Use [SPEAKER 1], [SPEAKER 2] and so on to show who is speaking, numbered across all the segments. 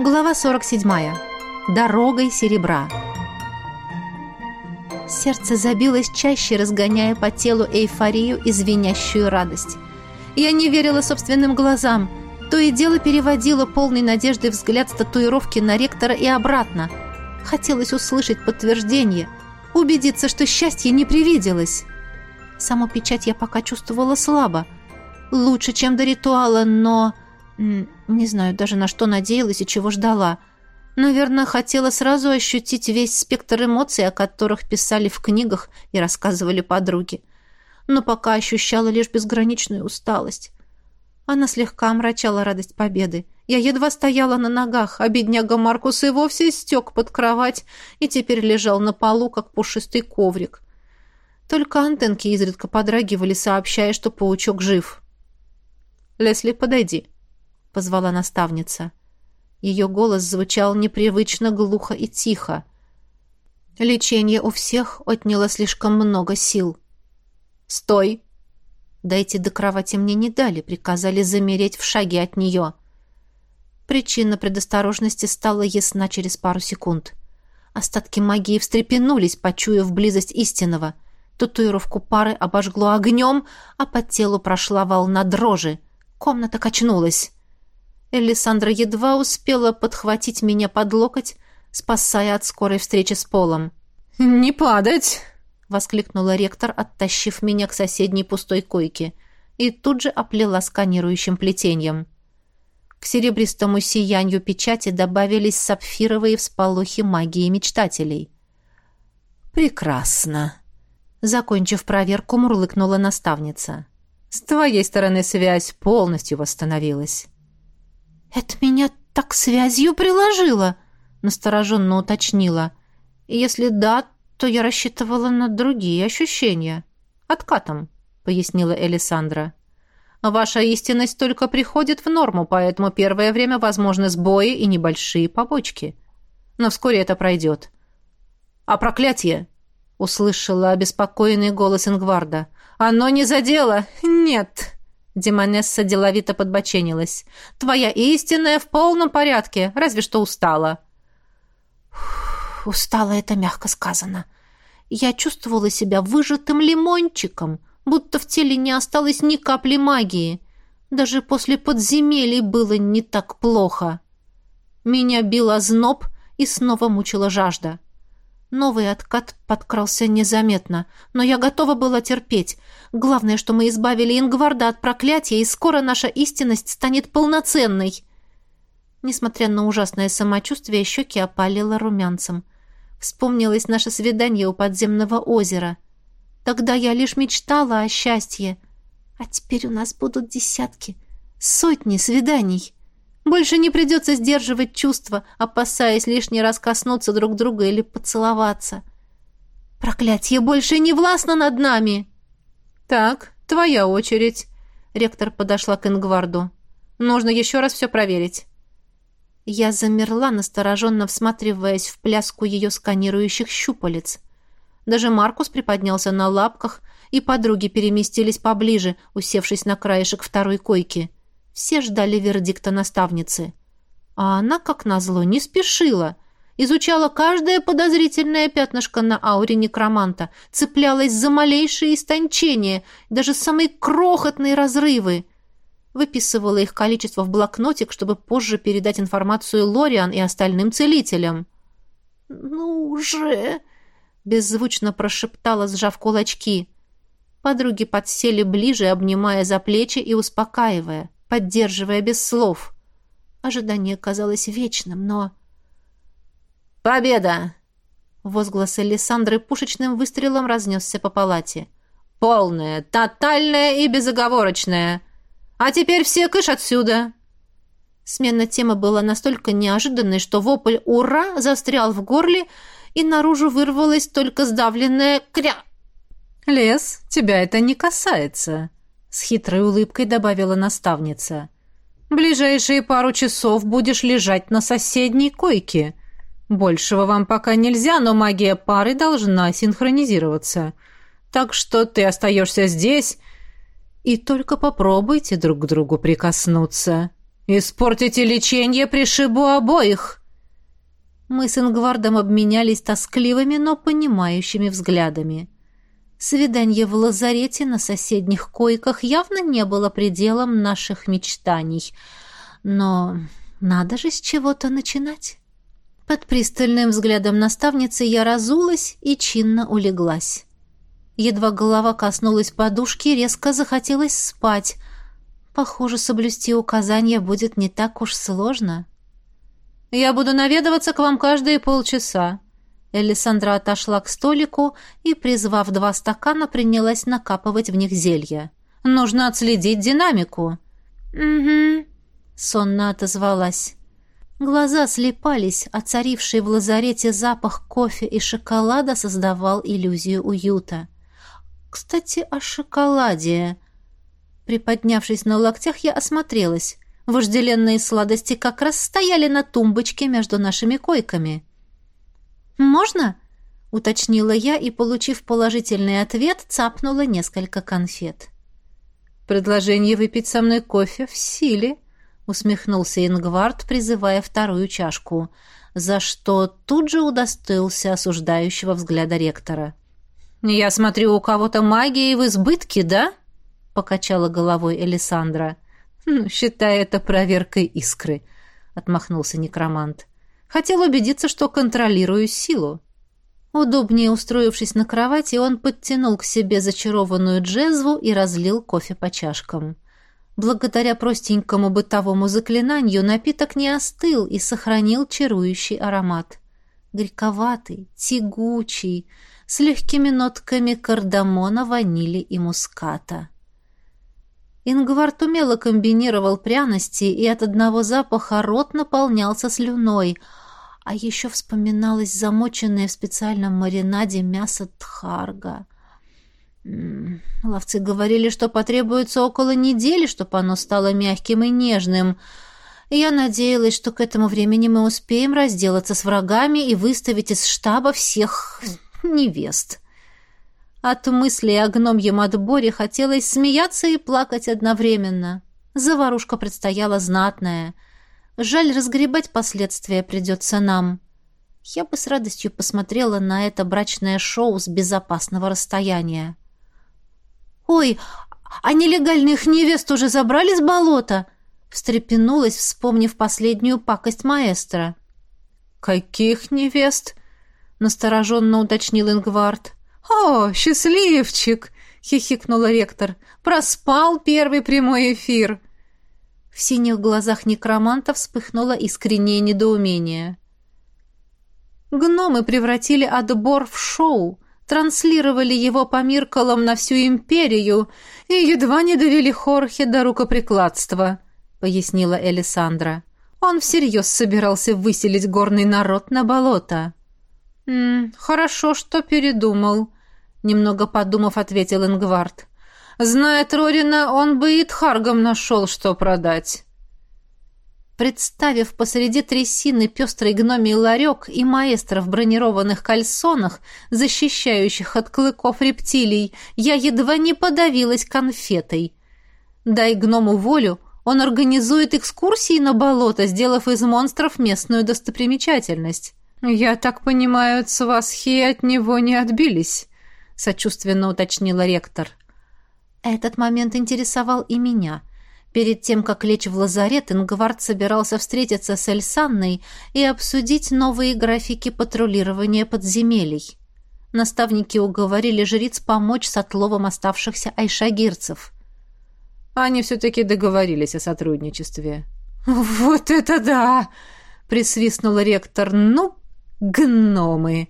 [SPEAKER 1] Глава 47. Дорогой серебра. Сердце забилось чаще, разгоняя по телу эйфорию и звенящую радость. Я не верила собственным глазам. То и дело переводила полный надежды взгляд с татуировки на ректора и обратно. Хотелось услышать подтверждение, убедиться, что счастье не привиделось. Саму печать я пока чувствовала слабо. Лучше, чем до ритуала, но... Не знаю даже, на что надеялась и чего ждала. Наверное, хотела сразу ощутить весь спектр эмоций, о которых писали в книгах и рассказывали подруги. Но пока ощущала лишь безграничную усталость. Она слегка омрачала радость победы. Я едва стояла на ногах, а бедняга Маркус и вовсе стек под кровать и теперь лежал на полу, как пушистый коврик. Только антенки изредка подрагивали, сообщая, что паучок жив. «Лесли, подойди», — позвала наставница. Ее голос звучал непривычно глухо и тихо. Лечение у всех отняло слишком много сил. «Стой!» Дойти до кровати мне не дали, приказали замереть в шаге от нее. Причина предосторожности стала ясна через пару секунд. Остатки магии встрепенулись, почуяв близость истинного. Татуировку пары обожгло огнем, а по телу прошла волна дрожи. Комната качнулась. Элисандра едва успела подхватить меня под локоть, спасая от скорой встречи с полом.
[SPEAKER 2] «Не падать!»
[SPEAKER 1] — воскликнула ректор, оттащив меня к соседней пустой койке, и тут же оплела сканирующим плетением. К серебристому сиянию печати добавились сапфировые всполохи магии мечтателей.
[SPEAKER 2] «Прекрасно!»
[SPEAKER 1] Закончив проверку, мурлыкнула наставница.
[SPEAKER 2] «С твоей стороны связь полностью восстановилась».
[SPEAKER 1] «Это меня так связью приложило?» — настороженно уточнила. «Если да, то я рассчитывала на другие ощущения». «Откатом», — пояснила Элисандра. «Ваша истинность только приходит в норму, поэтому первое время возможны сбои и небольшие побочки. Но вскоре это пройдет». «А проклятие?» — услышала обеспокоенный голос Ингварда. «Оно не задело?» «Нет», Демонесса деловито подбоченилась. «Твоя истинная в полном порядке, разве что устала».
[SPEAKER 3] «Устала — это мягко сказано. Я чувствовала себя выжатым лимончиком, будто в теле не осталось ни капли магии. Даже после подземелий было не так плохо. Меня бил озноб и снова мучила жажда. Новый откат подкрался незаметно, но я готова была терпеть. Главное, что мы избавили Ингварда от проклятия, и скоро наша истинность станет полноценной. Несмотря на ужасное самочувствие, щеки опалило румянцем. Вспомнилось наше свидание у подземного озера. Тогда я лишь мечтала о счастье. А теперь у нас будут десятки, сотни свиданий. Больше не придется сдерживать чувства, опасаясь лишний раз коснуться друг друга или поцеловаться. Проклятье больше не властно над нами!»
[SPEAKER 2] «Так, твоя очередь». Ректор подошла к Ингварду. «Нужно еще раз все проверить».
[SPEAKER 1] Я замерла, настороженно всматриваясь в пляску ее сканирующих щупалец. Даже Маркус приподнялся на лапках, и подруги переместились поближе, усевшись на краешек второй койки. Все ждали вердикта наставницы. А она, как назло, не спешила. Изучала каждое подозрительное пятнышко на ауре некроманта, цеплялась за малейшие истончения, даже самые крохотные разрывы. Выписывала их количество в блокнотик, чтобы позже передать информацию Лориан и остальным целителям.
[SPEAKER 3] «Ну же!»
[SPEAKER 1] — беззвучно прошептала, сжав кулачки. Подруги подсели ближе, обнимая за плечи и успокаивая поддерживая без слов. Ожидание казалось вечным, но...
[SPEAKER 2] «Победа!»
[SPEAKER 1] Возглас Элисандры пушечным выстрелом разнесся по палате.
[SPEAKER 2] «Полная, тотальная и безоговорочная! А теперь все кыш отсюда!»
[SPEAKER 1] Смена темы была настолько неожиданной, что вопль «Ура!» застрял в горле, и наружу вырвалось только сдавленное «кря».
[SPEAKER 2] «Лес, тебя это не касается», с хитрой улыбкой добавила наставница. Ближайшие пару часов будешь лежать на соседней койке. Большего вам пока нельзя, но магия пары должна синхронизироваться. Так что ты остаешься здесь и только попробуйте друг к другу прикоснуться. «Испортите лечение, пришибу обоих!»
[SPEAKER 1] Мы с Ингвардом обменялись тоскливыми, но понимающими взглядами. Свидание в лазарете на соседних койках явно не было пределом наших мечтаний. Но надо же с чего-то начинать. Под пристальным взглядом наставницы я разулась и чинно улеглась. Едва голова коснулась подушки, резко захотелось спать. Похоже, соблюсти указания будет не так уж сложно.
[SPEAKER 2] «Я буду наведываться к вам каждые полчаса», Элисандра отошла к столику и, призвав два стакана, принялась накапывать в них зелья. «Нужно отследить динамику».
[SPEAKER 1] «Угу», — сонно отозвалась. Глаза слепались, а царивший в лазарете запах кофе и шоколада создавал иллюзию уюта. «Кстати, о шоколаде...» Приподнявшись на локтях, я осмотрелась. Вожделенные сладости как раз стояли на тумбочке между нашими койками. «Можно?» — уточнила я и, получив положительный ответ, цапнула несколько конфет.
[SPEAKER 2] «Предложение выпить со мной кофе в силе», — усмехнулся Ингвард, призывая вторую чашку, за что тут же удостоился осуждающего взгляда ректора. «Я смотрю, у кого-то магии в избытке, да?» — покачала головой Элисандра. «Ну, считай это проверкой искры», — отмахнулся некромант. Хотел убедиться, что контролирую силу. Удобнее устроившись на кровати, он подтянул к себе зачарованную джезву и разлил кофе по чашкам. Благодаря простенькому бытовому заклинанию напиток не остыл и сохранил чарующий аромат. Горьковатый, тягучий, с легкими нотками кардамона, ванили и муската. Ингвард умело комбинировал пряности, и от одного запаха рот наполнялся слюной — а еще вспоминалось замоченное в специальном маринаде мясо тхарга. Ловцы говорили, что потребуется около недели, чтобы оно стало мягким и нежным. я надеялась, что к этому времени мы успеем разделаться с врагами и выставить из штаба всех невест. От мысли о гномьем отборе хотелось смеяться и плакать одновременно. Заварушка предстояла знатная — Жаль, разгребать последствия придется нам. Я бы с радостью посмотрела на это брачное шоу с безопасного расстояния. «Ой, а нелегальных невест уже забрали с болота?» встрепенулась, вспомнив последнюю пакость маэстро. «Каких невест?» — настороженно уточнил Ингвард. «О, счастливчик!» — хихикнула ректор. «Проспал первый прямой эфир!»
[SPEAKER 1] В синих глазах некроманта вспыхнуло искреннее недоумение.
[SPEAKER 2] Гномы превратили отбор в шоу, транслировали его по Миркалам на всю империю и едва не довели Хорхе до рукоприкладства, — пояснила Элисандра. Он всерьез собирался выселить горный народ на болото. «М -м, «Хорошо, что передумал», — немного подумав, ответил Ингвард. Зная Трорина, он бы и Тхаргам нашел, что продать.
[SPEAKER 1] Представив посреди трясины пестрый гномий ларек и маэстро в бронированных кальсонах, защищающих от клыков рептилий, я едва не подавилась конфетой. Дай гному волю, он организует экскурсии на болото, сделав из монстров местную достопримечательность.
[SPEAKER 2] «Я так понимаю, цвасхи от него не отбились», — сочувственно уточнила ректор.
[SPEAKER 1] Этот момент интересовал и меня. Перед тем, как лечь в лазарет, Ингвард собирался встретиться с Эльсанной и обсудить новые графики патрулирования подземелий. Наставники уговорили жриц помочь с отловом оставшихся айшагирцев.
[SPEAKER 2] Они все-таки договорились о сотрудничестве.
[SPEAKER 1] «Вот это да!» — присвистнул ректор. «Ну, гномы!»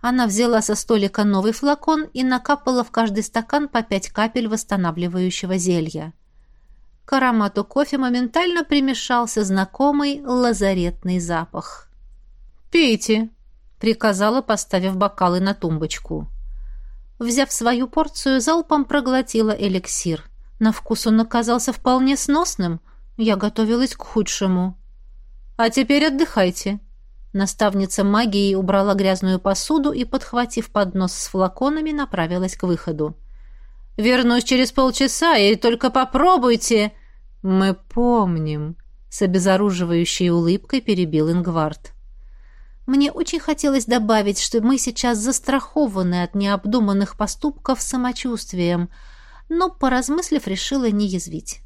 [SPEAKER 1] Она взяла со столика новый флакон и накапала в каждый стакан по пять капель восстанавливающего зелья. К аромату кофе моментально примешался знакомый лазаретный запах.
[SPEAKER 2] «Пейте», — приказала, поставив бокалы на тумбочку.
[SPEAKER 1] Взяв свою порцию, залпом проглотила эликсир. На вкус он оказался вполне сносным. Я готовилась к худшему.
[SPEAKER 2] «А теперь отдыхайте»,
[SPEAKER 1] Наставница магии убрала грязную посуду и, подхватив поднос с флаконами, направилась к выходу.
[SPEAKER 2] «Вернусь через полчаса, и только попробуйте!» Мы помним, с обезоруживающей улыбкой перебил Ингвард.
[SPEAKER 1] Мне очень хотелось добавить, что мы сейчас застрахованы от необдуманных поступков самочувствием, но, поразмыслив, решила не язвить.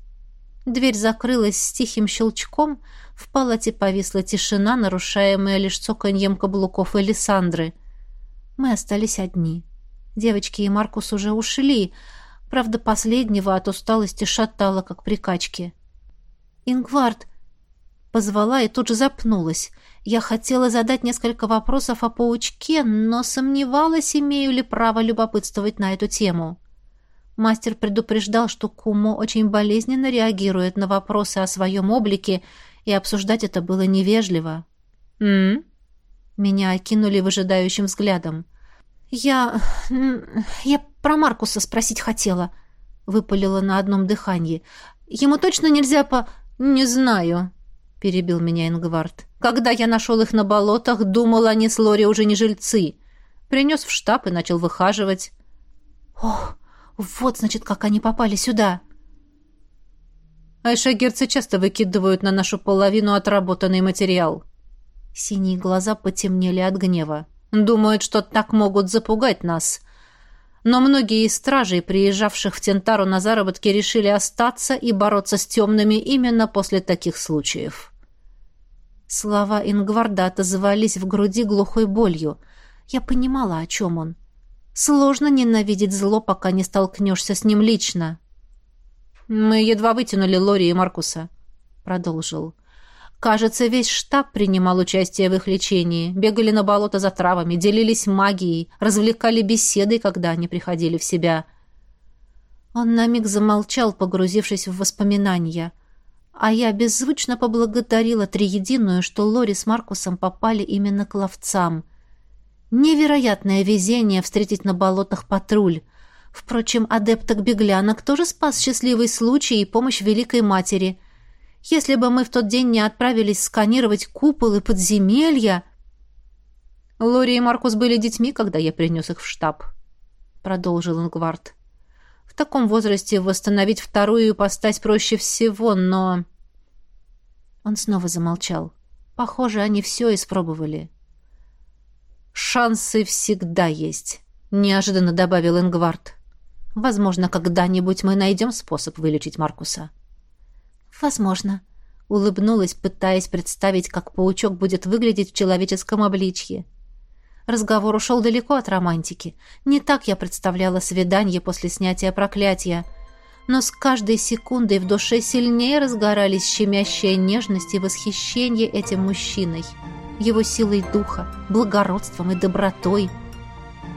[SPEAKER 1] Дверь закрылась с тихим щелчком, в палате повисла тишина, нарушаемая лишь цоканьем каблуков Элисандры. Мы остались одни. Девочки и Маркус уже ушли, правда, последнего от усталости шатало, как при качке. «Ингвард!» Позвала и тут же запнулась. Я хотела задать несколько вопросов о паучке, но сомневалась, имею ли право любопытствовать на эту тему. Мастер предупреждал, что Кумо очень болезненно реагирует на вопросы о своем облике, и обсуждать это было невежливо.
[SPEAKER 2] «М?»,
[SPEAKER 1] Меня окинули выжидающим взглядом. «Я... я про Маркуса спросить хотела», — выпалила на одном дыхании. «Ему точно нельзя по...»
[SPEAKER 2] «Не знаю», — перебил меня Ингвард. «Когда я нашел их на болотах, думал, они с Лори уже не жильцы. Принес в штаб и начал выхаживать».
[SPEAKER 1] «Ох, вот, значит, как они попали сюда!»
[SPEAKER 2] Айшагерцы часто выкидывают на нашу половину отработанный материал.
[SPEAKER 1] Синие глаза потемнели от гнева.
[SPEAKER 2] Думают, что так могут запугать нас. Но многие из стражей, приезжавших в Тентару на заработки, решили остаться и бороться с темными именно после таких случаев.
[SPEAKER 1] Слова Ингварда отозвались в груди глухой болью. Я понимала, о чем он. Сложно ненавидеть зло, пока не столкнешься с ним лично.
[SPEAKER 2] «Мы едва вытянули Лори и Маркуса», — продолжил. Кажется, весь штаб принимал участие в их лечении, бегали на болото за травами, делились магией, развлекали беседой, когда они приходили в себя.
[SPEAKER 1] Он на миг замолчал, погрузившись в воспоминания. А я беззвучно поблагодарила Триединую, что Лори с Маркусом попали именно к ловцам. Невероятное везение встретить на болотах патруль. Впрочем, адепток-беглянок тоже спас счастливый случай и помощь Великой Матери — если бы мы в тот день не отправились сканировать куполы подземелья...
[SPEAKER 2] Лори и Маркус были детьми, когда я принес их в штаб, продолжил Ингвард. В таком возрасте восстановить вторую ипостась проще всего, но...
[SPEAKER 1] Он снова замолчал. Похоже, они все испробовали.
[SPEAKER 2] «Шансы всегда есть», — неожиданно добавил Ингвард. «Возможно, когда-нибудь мы найдем способ вылечить Маркуса».
[SPEAKER 1] «Возможно», — улыбнулась, пытаясь представить, как паучок будет выглядеть в человеческом обличье. Разговор ушел далеко от романтики. Не так я представляла свидание после снятия проклятия. Но с каждой секундой в душе сильнее разгорались щемящая нежность и восхищение этим мужчиной, его силой духа, благородством и добротой.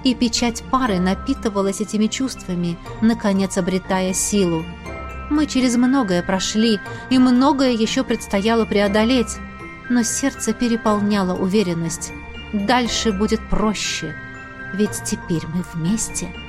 [SPEAKER 1] И печать пары напитывалась этими чувствами, наконец обретая силу. Мы через многое прошли, и многое еще предстояло преодолеть. Но сердце переполняло уверенность. Дальше будет проще, ведь теперь мы вместе —